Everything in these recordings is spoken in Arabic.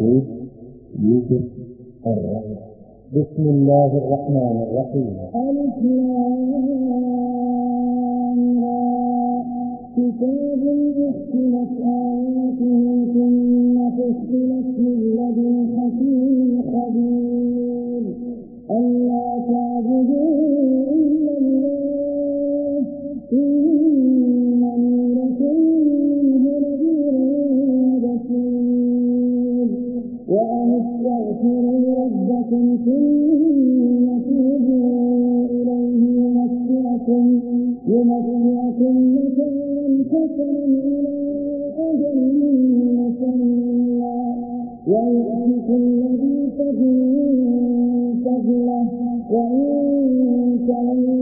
يوسف يوسف الرحيم بسم الله الرحمن الرحيم. ألف كتاب أحكمت آياته ثم فصلت للذي حكيم خبير ألا تعبدوا وَإِنْ كُلَّ ذِي فَضْلٍ فَضْلَهُ وَإِنْ كَانَ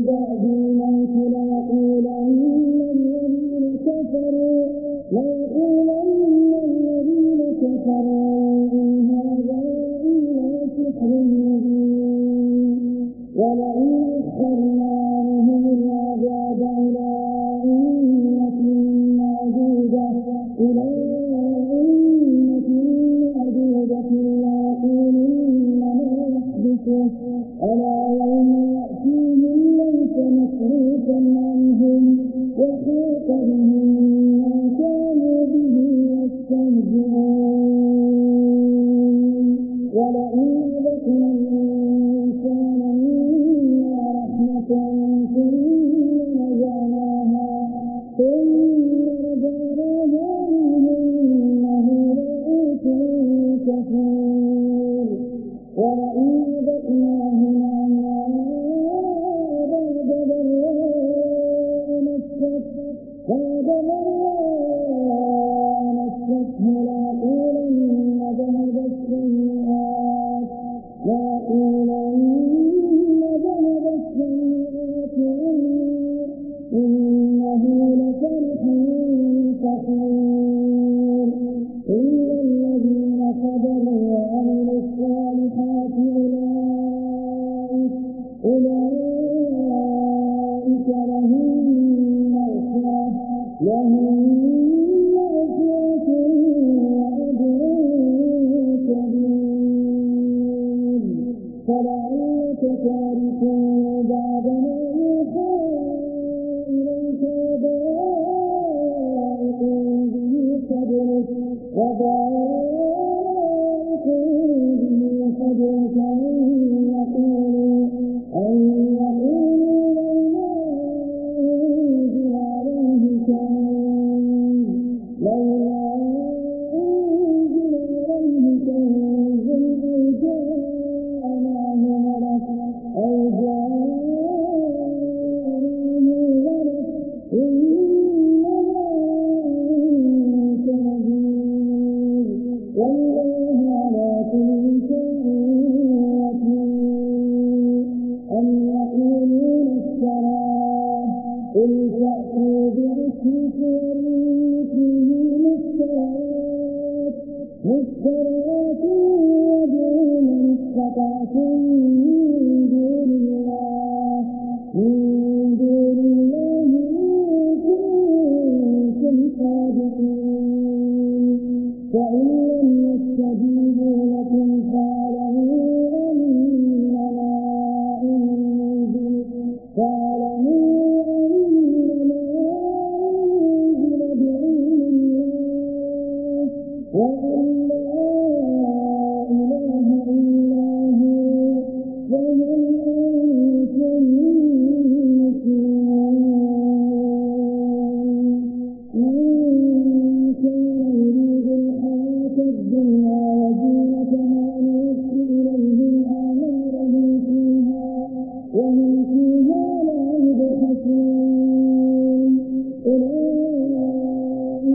بعد موت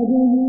أَحَدٍ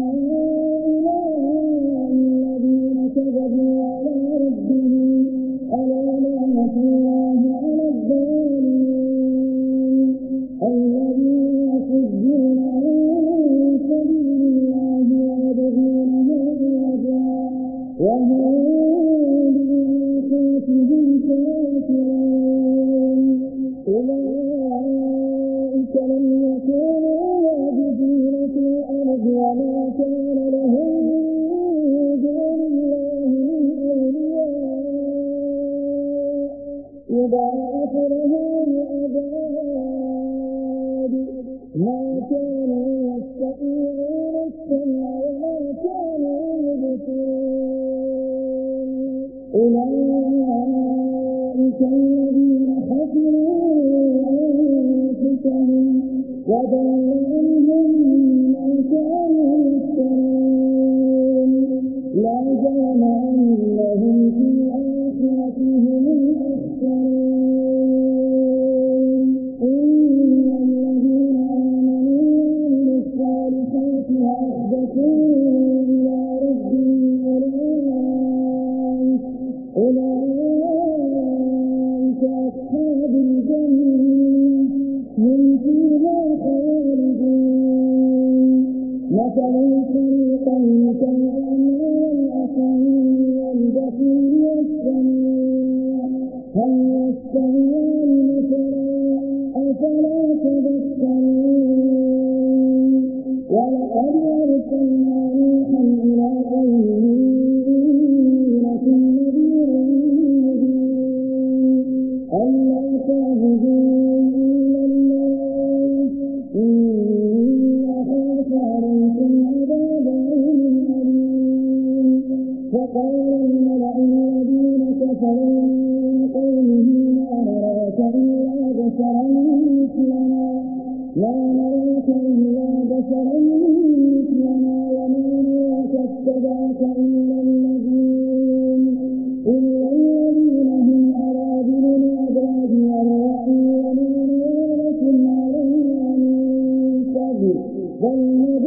When you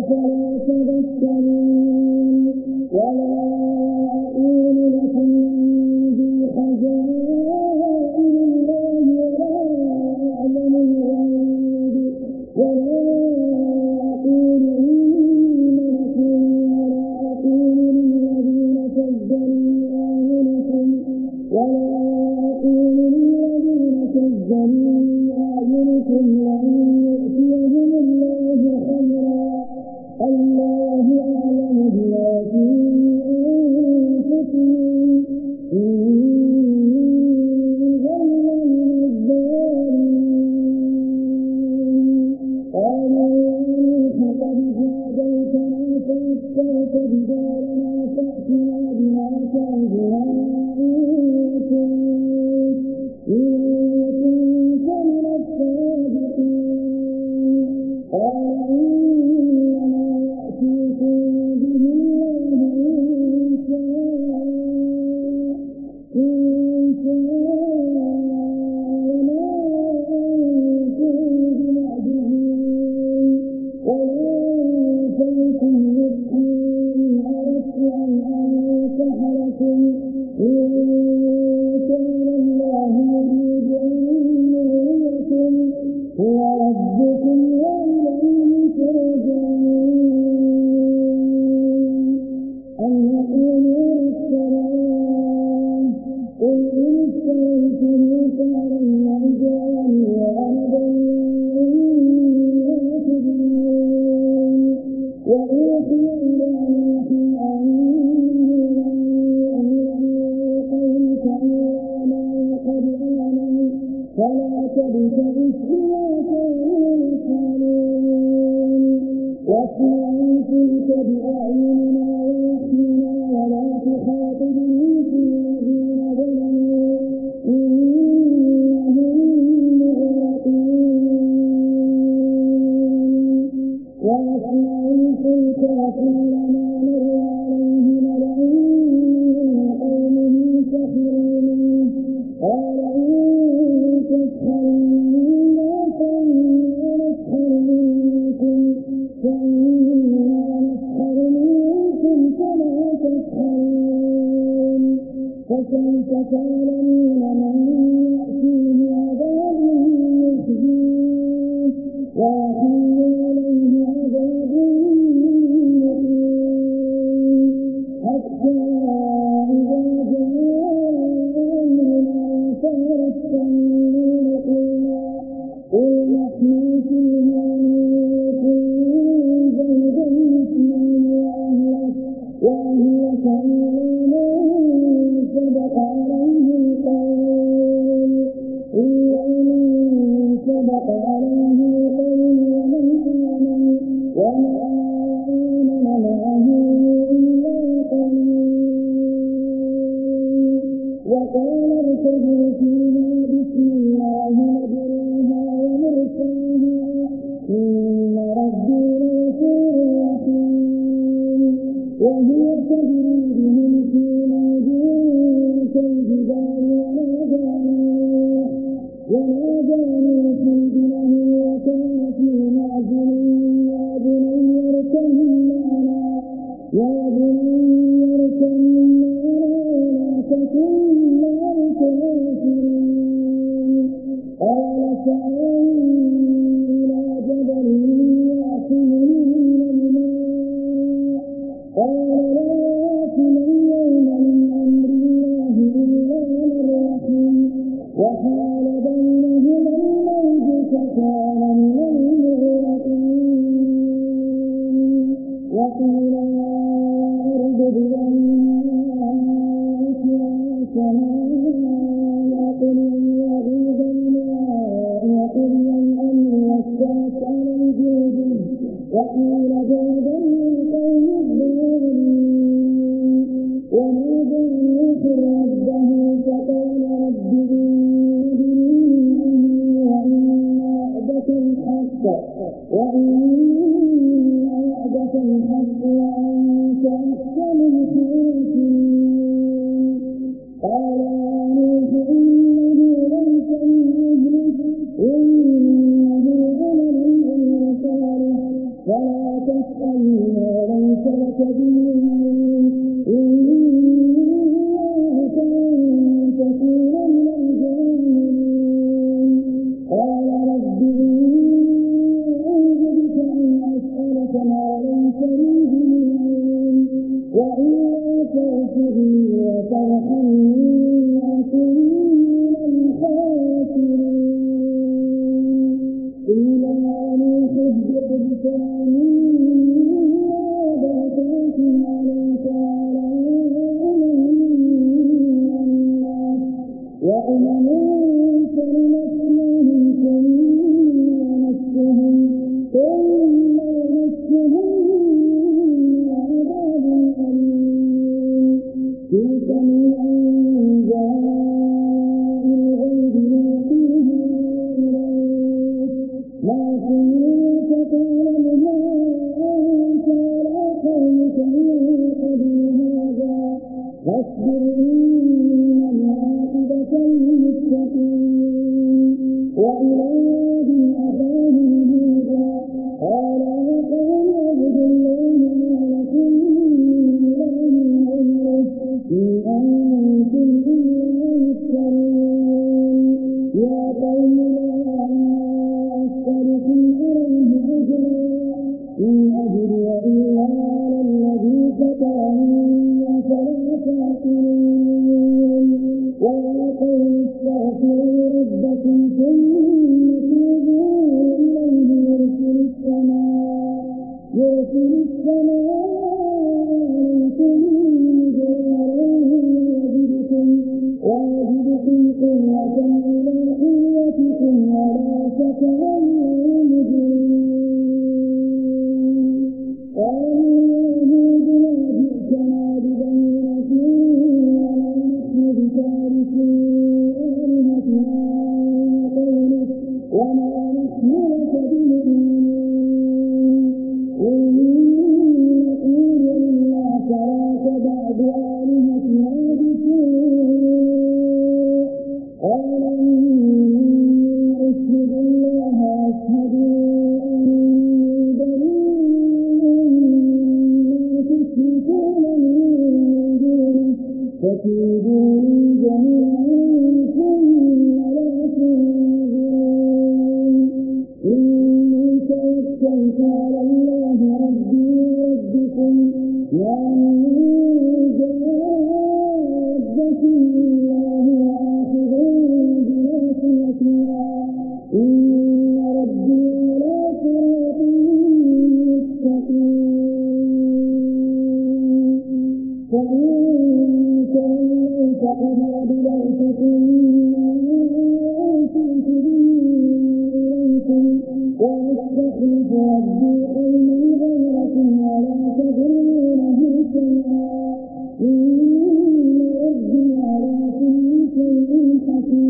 أفلا تذكرون ولا فَسَنْتَ كَالَمْ الكيد ذا وما جانوا وما جانوا في يا أبي هذا واصبر إن العاقبة للمتقين وإلى وما نحن لك بمؤمنين أنت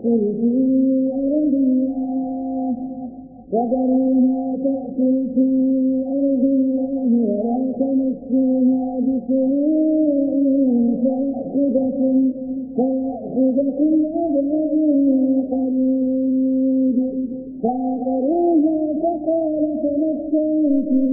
تأكل في أرض الله فذريها تأكل في أرض الله ولا تمسوها بسوء فيأخذكم فيأخذكم عذاب قريب فعقروها فقال تمسوا في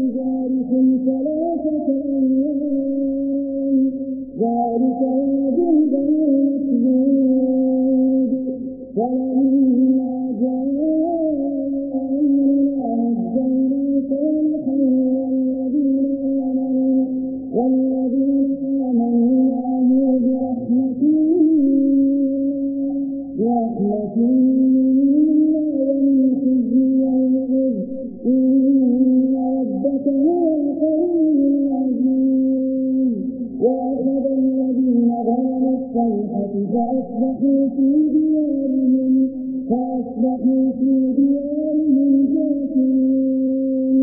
فأصبحوا في ديارهم فأصبحوا في ديارهم جاثمين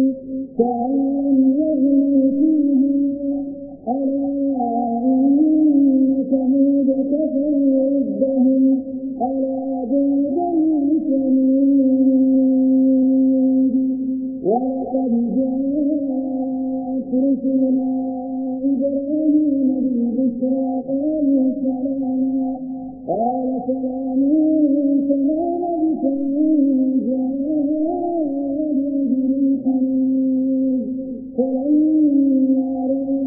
فأن لم يغنوا فيهم ألا إن ثمود كفروا ربهم ألا بعدا لثمود ولقد جاءت رسلنا إبراهيم بالبشرى قالوا سلاما قال سلام سلام بك من جاء بأجر حميد فلما رأى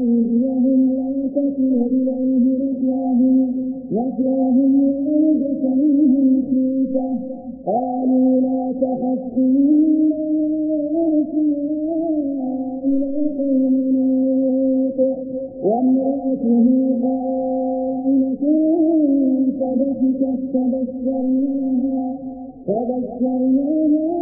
أيديهم لا تصل إليه رجواهم رجواهم وأوجس منهم خيفة قالوا لا تخف إنا أرسلنا وامرأته فبشرناها فبشرناها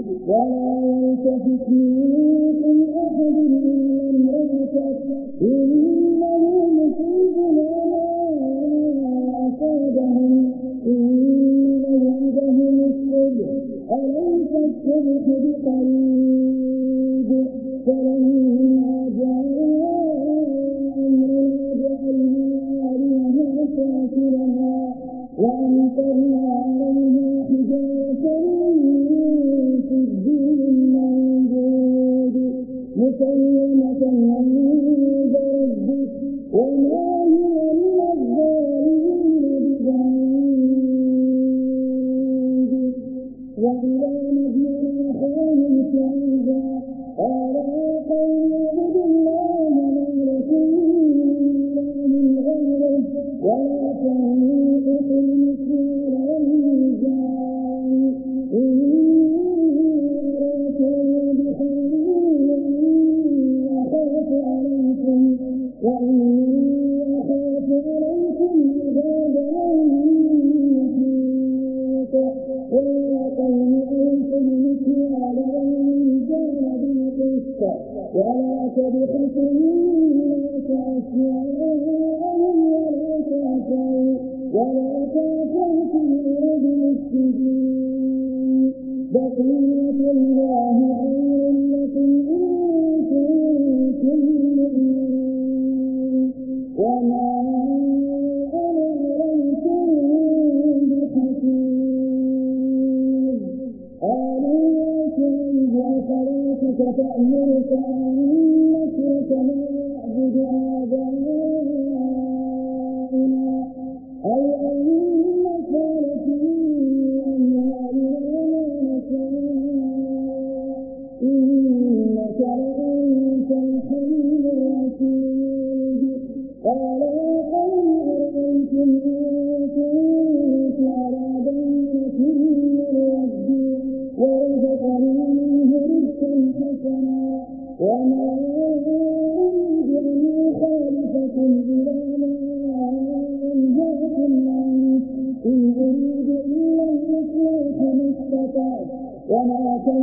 ولا يلتفت منكم أحد إلا امرأتك إنه مصيبها ما أصابهم. إن وعدهم الصبر أليس الصبح بقريب؟ فلن الناس بقتل الناس أشياءهم ولا تعتوا ولا في الأرض مفسدين بقية الله خير لكم إن كنتم مؤمنين وما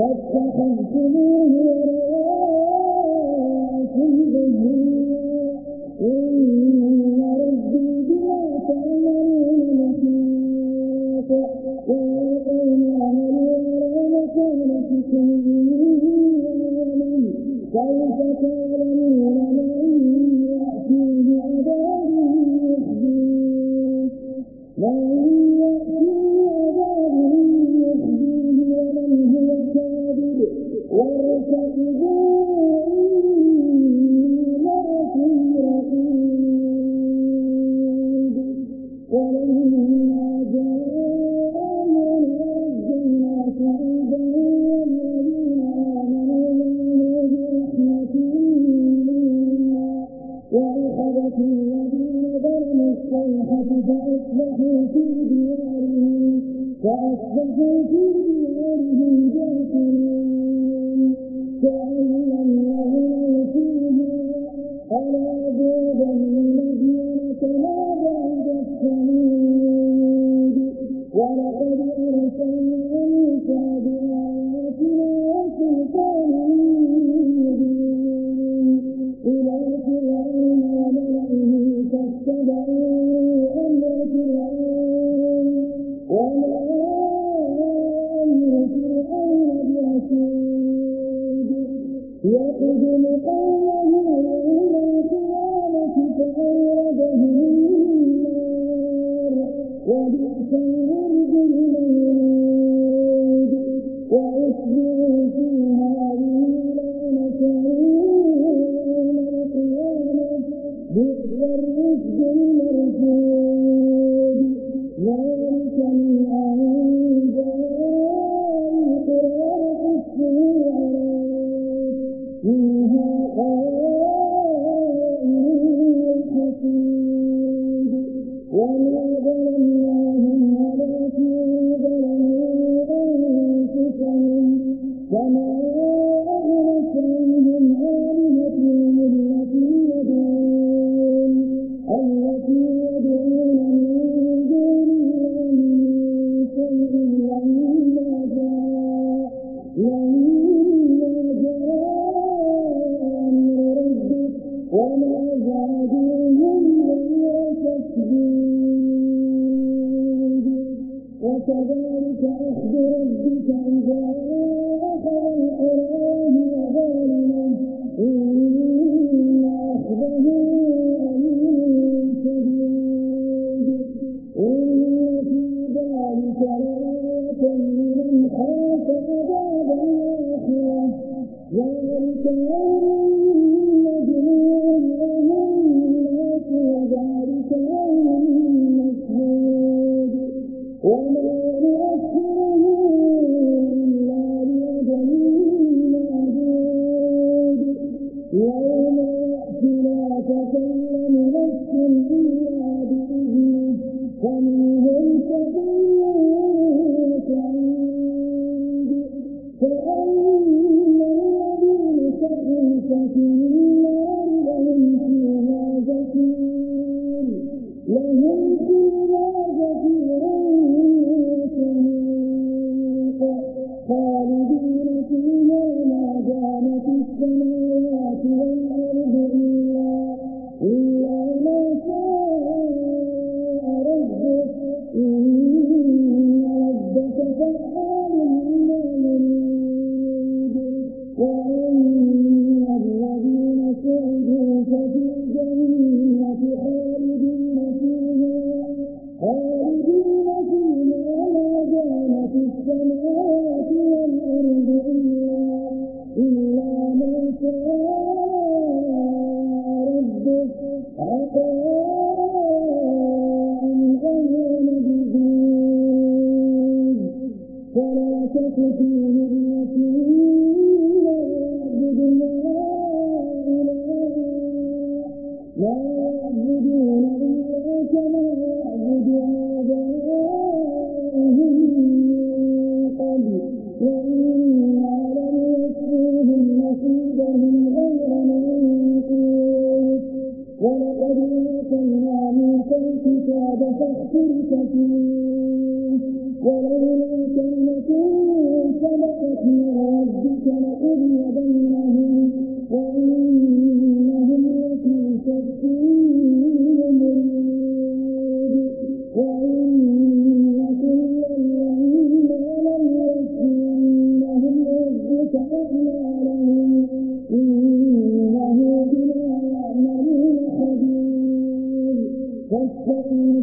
وَاتَّخَذْتُمُوهُ رَوَاسِيَ مِن دُونِهِ فأصبحوا في ديارهم فأصبحوا في ديارهم جاثمين كأن لم يغنوا فيها ألا بعدا لمدين كما بعد السميد ولقد أرسلنا ಇದ್ದೇನೆ فاختلف فيه ولولا كلمة سبقت من ربك لقضي بينهم وإن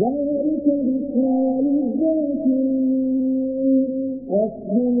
وَأَنْتَ بِكَالِ الزَّيْتِ وَاسْبِلْ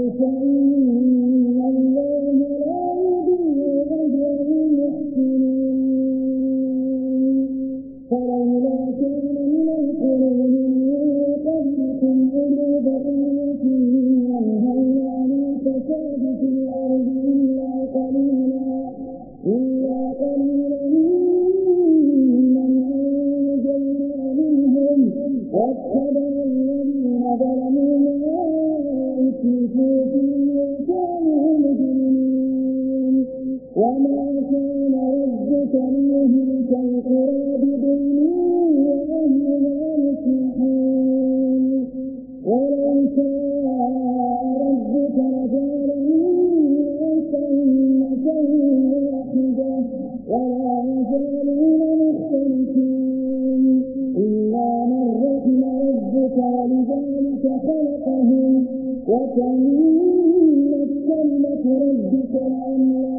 فلذلك خلقهم وتمت كلمة ربك الأمر